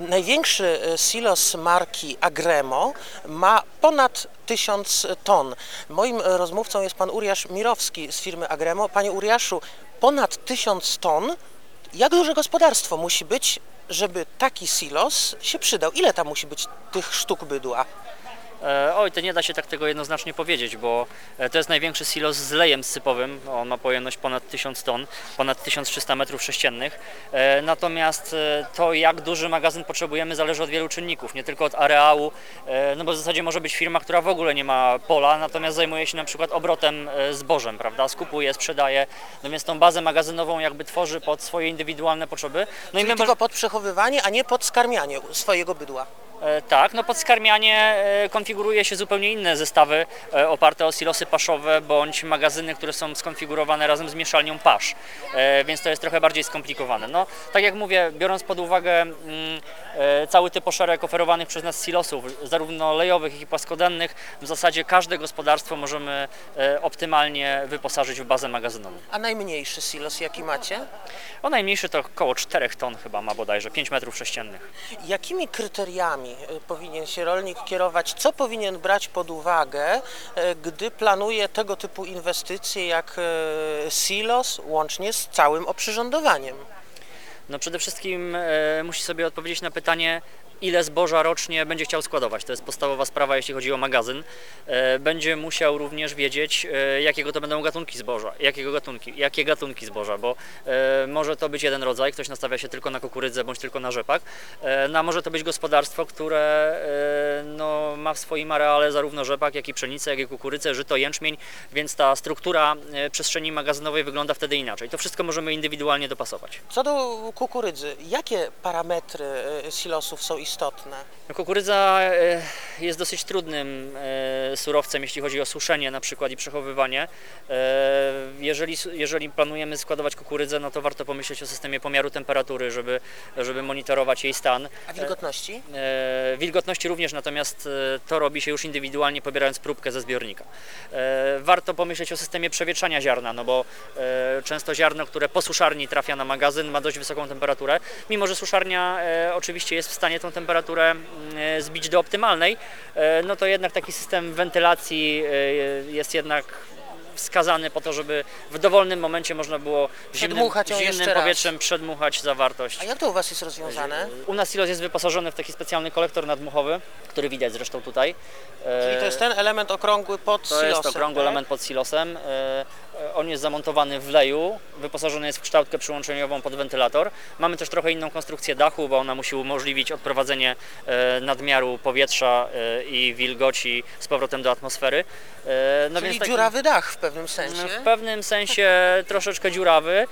Największy e, silos marki Agremo ma ponad 1000 ton. Moim e, rozmówcą jest pan Uriasz Mirowski z firmy Agremo. Panie Uriaszu, ponad 1000 ton. Jak duże gospodarstwo musi być, żeby taki silos się przydał? Ile tam musi być tych sztuk bydła? E, Oj, to nie da się tak tego jednoznacznie powiedzieć, bo e, to jest największy silos z lejem sypowym. On ma pojemność ponad 1000 ton, ponad 1300 metrów sześciennych. E, Natomiast to, jak duży magazyn potrzebujemy, zależy od wielu czynników, nie tylko od areału, no bo w zasadzie może być firma, która w ogóle nie ma pola, natomiast zajmuje się na przykład obrotem zbożem, prawda? Skupuje, sprzedaje, natomiast tą bazę magazynową jakby tworzy pod swoje indywidualne potrzeby. No Czyli my tylko pod przechowywanie, a nie pod skarmianie swojego bydła. E, Tak, no pod skarmianie e, konfiguruje się zupełnie inne zestawy e, oparte o silosy paszowe bądź magazyny, które są skonfigurowane razem z mieszalnią pasz, więc to jest trochę bardziej skomplikowane. No, tak jak mówię, biorąc pod uwagę mm, cały typ poszerek oferowanych przez nas silosów, zarówno lejowych, jak i płaskodennych, w zasadzie każde gospodarstwo możemy optymalnie wyposażyć w bazę magazynową. A najmniejszy silos jaki macie? O najmniejszy to około 4 ton chyba ma bodajże, 5 metrów sześciennych. Jakimi kryteriami y, powinien się rolnik kierować? Co powinien brać pod uwagę, y, gdy planuje tego typu inwestycje jak y, silos, łącznie z całym oprzyrządowaniem? No przede wszystkim musi sobie odpowiedzieć na pytanie, ile zboża rocznie będzie chciał składować. To jest podstawowa sprawa, jeśli chodzi o magazyn. E, będzie musiał również wiedzieć, e, jakiego to będą gatunki zboża, jakiego gatunki, jakie gatunki zboża, bo e, może to być jeden rodzaj, ktoś nastawia się tylko na kukurydzę bądź tylko na rzepak, no, a może to być gospodarstwo, które no, ma w swoim areale zarówno rzepak, jak i pszenicę, jak i kukurydzę, żyto, jęczmień, więc ta struktura przestrzeni magazynowej wygląda wtedy inaczej. To wszystko możemy indywidualnie dopasować. Co do kukurydzy, jakie parametry silosów są istotne? No, Kukurydza e, jest dosyć trudnym e, surowcem, jeśli chodzi o suszenie na przykład i przechowywanie. E, Jeżeli, jeżeli planujemy składować kukurydzę, no to warto pomyśleć o systemie pomiaru temperatury, żeby, żeby monitorować jej stan. A wilgotności? Wilgotności również, natomiast to robi się już indywidualnie, pobierając próbkę ze zbiornika. Warto pomyśleć o systemie przewietrzania ziarna, no bo często ziarno, które po suszarni trafia na magazyn, ma dość wysoką temperaturę. Mimo, że suszarnia oczywiście jest w stanie tą temperaturę mm, e, zbić do optymalnej, e, no to jednak taki system wentylacji e, jest jednak wskazany po to, żeby w dowolnym momencie można było zimnym, zimnym jeszcze raz. powietrzem przedmuchać zawartość. A jak to u Was jest rozwiązane? U nas silos jest wyposażony w taki specjalny kolektor nadmuchowy, który widać zresztą tutaj. Czyli to jest ten element okrągły pod To silosem, jest okrągły tak? element pod silosem. E, On jest zamontowany w leju, wyposażony jest w kształtkę przyłączeniową pod wentylator. Mamy też trochę inną konstrukcję dachu, bo ona musi umożliwić odprowadzenie e, nadmiaru powietrza e, i wilgoci z powrotem do atmosfery. No Czyli taki- dziurawy dach w pewnym sensie. w pewnym sensie troszeczkę dziurawy,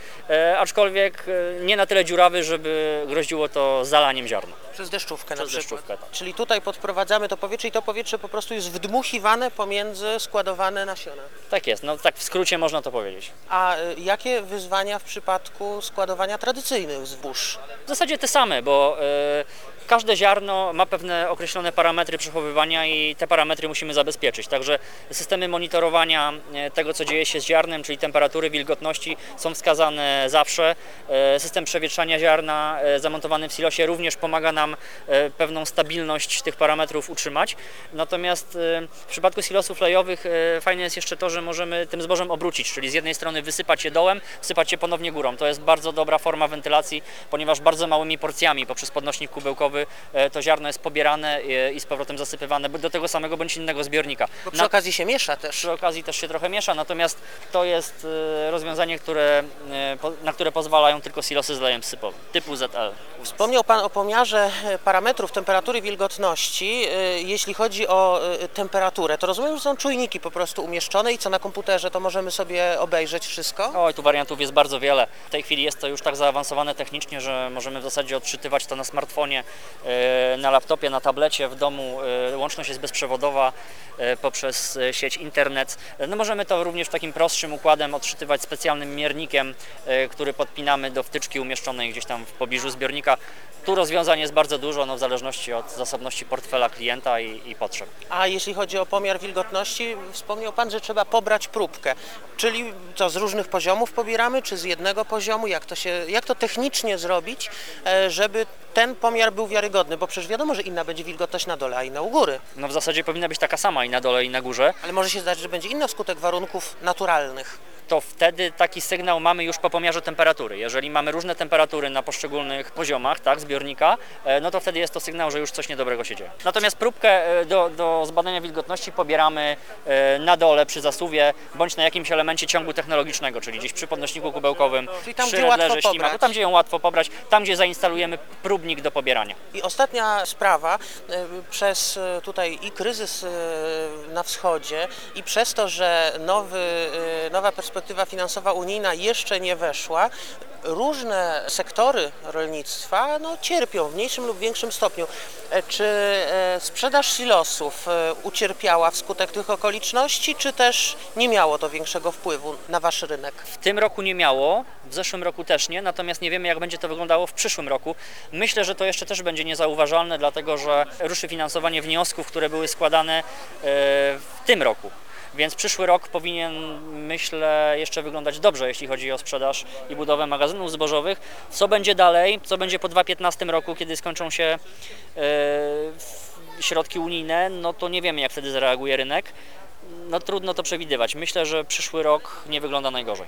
aczkolwiek nie na tyle dziurawy, żeby groziło to zalaniem ziarna. Przez deszczówkę na Przez przykład. deszczówkę, tak. Czyli tutaj podprowadzamy to powietrze i to powietrze po prostu jest wdmuchiwane pomiędzy składowane nasiona. Tak jest, no tak w skrócie można to powiedzieć. A y, jakie wyzwania w przypadku składowania tradycyjnych zbóż? W zasadzie te same, bo e, każde ziarno ma pewne określone parametry przechowywania i te parametry musimy zabezpieczyć. Także systemy monitorowania e, tego, co dzieje się z ziarnem, czyli temperatury, wilgotności są wskazane zawsze. E, System przewietrzania ziarna e, zamontowany w silosie również pomaga nam pewną stabilność tych parametrów utrzymać. Natomiast w przypadku silosów lejowych fajne jest jeszcze to, że możemy tym zbożem obrócić, czyli z jednej strony wysypać je dołem, wsypać je ponownie górą. To jest bardzo dobra forma wentylacji, ponieważ bardzo małymi porcjami poprzez podnośnik kubełkowy e, to ziarno jest pobierane e, i z powrotem zasypywane do tego samego bądź innego zbiornika. Bo przy Na- okazji się miesza też. przy okazji też się trochę miesza, natomiast to jest e, rozwiązanie, które, na które pozwalają tylko silosy z lejem sypowym, typu ZL. Wspomniał Pan o pomiarze e, parametrów temperatury wilgotności. E, Jeśli chodzi o e, temperaturę, to rozumiem, że są czujniki po prostu umieszczone i co na komputerze, to możemy sobie obejrzeć wszystko? Oj, tu wariantów jest bardzo wiele. W tej chwili jest to już tak zaawansowane technicznie, że możemy w zasadzie odczytywać to na smartfonie, na laptopie, na tablecie, w domu. Łączność jest bezprzewodowa poprzez sieć internet. No możemy to również takim prostszym układem odczytywać specjalnym miernikiem, który podpinamy do wtyczki umieszczonej gdzieś tam w pobliżu zbiornika. Tu rozwiązań jest bardzo dużo, no w zależności od zasobności portfela klienta i, i potrzeb. A jeśli chodzi o pomiar wilgotności, wspomniał Pan, że trzeba pobrać próbkę. Czyli co, z różnych poziomów pobieramy, czy z jednego poziomu? Jak to, się, jak to technicznie zrobić, e, żeby ten pomiar był wiarygodny, bo przecież wiadomo, że inna będzie wilgotność na dole, a inna u góry. No w zasadzie powinna być taka sama i na dole i na górze. Ale może się zdarzyć, że będzie inna wskutek warunków naturalnych. To wtedy taki sygnał mamy już po pomiarze temperatury. Jeżeli mamy różne temperatury na poszczególnych poziomach tak, zbiornika, e, no to wtedy jest to sygnał, że już coś niedobrego się dzieje. Natomiast próbkę e, do, do zbadania wilgotności pobieramy e, na dole przy zasuwie, bądź na jakimś elemencie ciągu technologicznego, czyli gdzieś przy podnośniku kubełkowym, Czyli tam, przy gdzie łatwo redlerze ślimaku, tam gdzie ją łatwo pobrać, tam gdzie zainstalujemy próbnik do pobierania. I ostatnia sprawa, przez tutaj i kryzys na wschodzie i przez to, że nowy, nowa perspektywa finansowa unijna jeszcze nie weszła, różne sektory rolnictwa no, cierpią w mniejszym lub większym stopniu. E, Czy e, sprzedaż silosów e, ucierpiała wskutek tych okoliczności, czy też nie miało to większego wpływu na wasz rynek? W tym roku nie miało, w zeszłym roku też nie, natomiast nie wiemy, jak będzie to wyglądało w przyszłym roku. Myślę, że to jeszcze też będzie niezauważalne, dlatego że ruszy finansowanie wniosków, które były składane w tym roku. Więc przyszły rok powinien, myślę, jeszcze wyglądać dobrze, jeśli chodzi o sprzedaż i budowę magazynów zbożowych. Co będzie dalej, co będzie po 2015 roku, kiedy skończą się w- środki unijne, no to nie wiemy, jak wtedy zareaguje rynek. No trudno to przewidywać. Myślę, że przyszły rok nie wygląda najgorzej.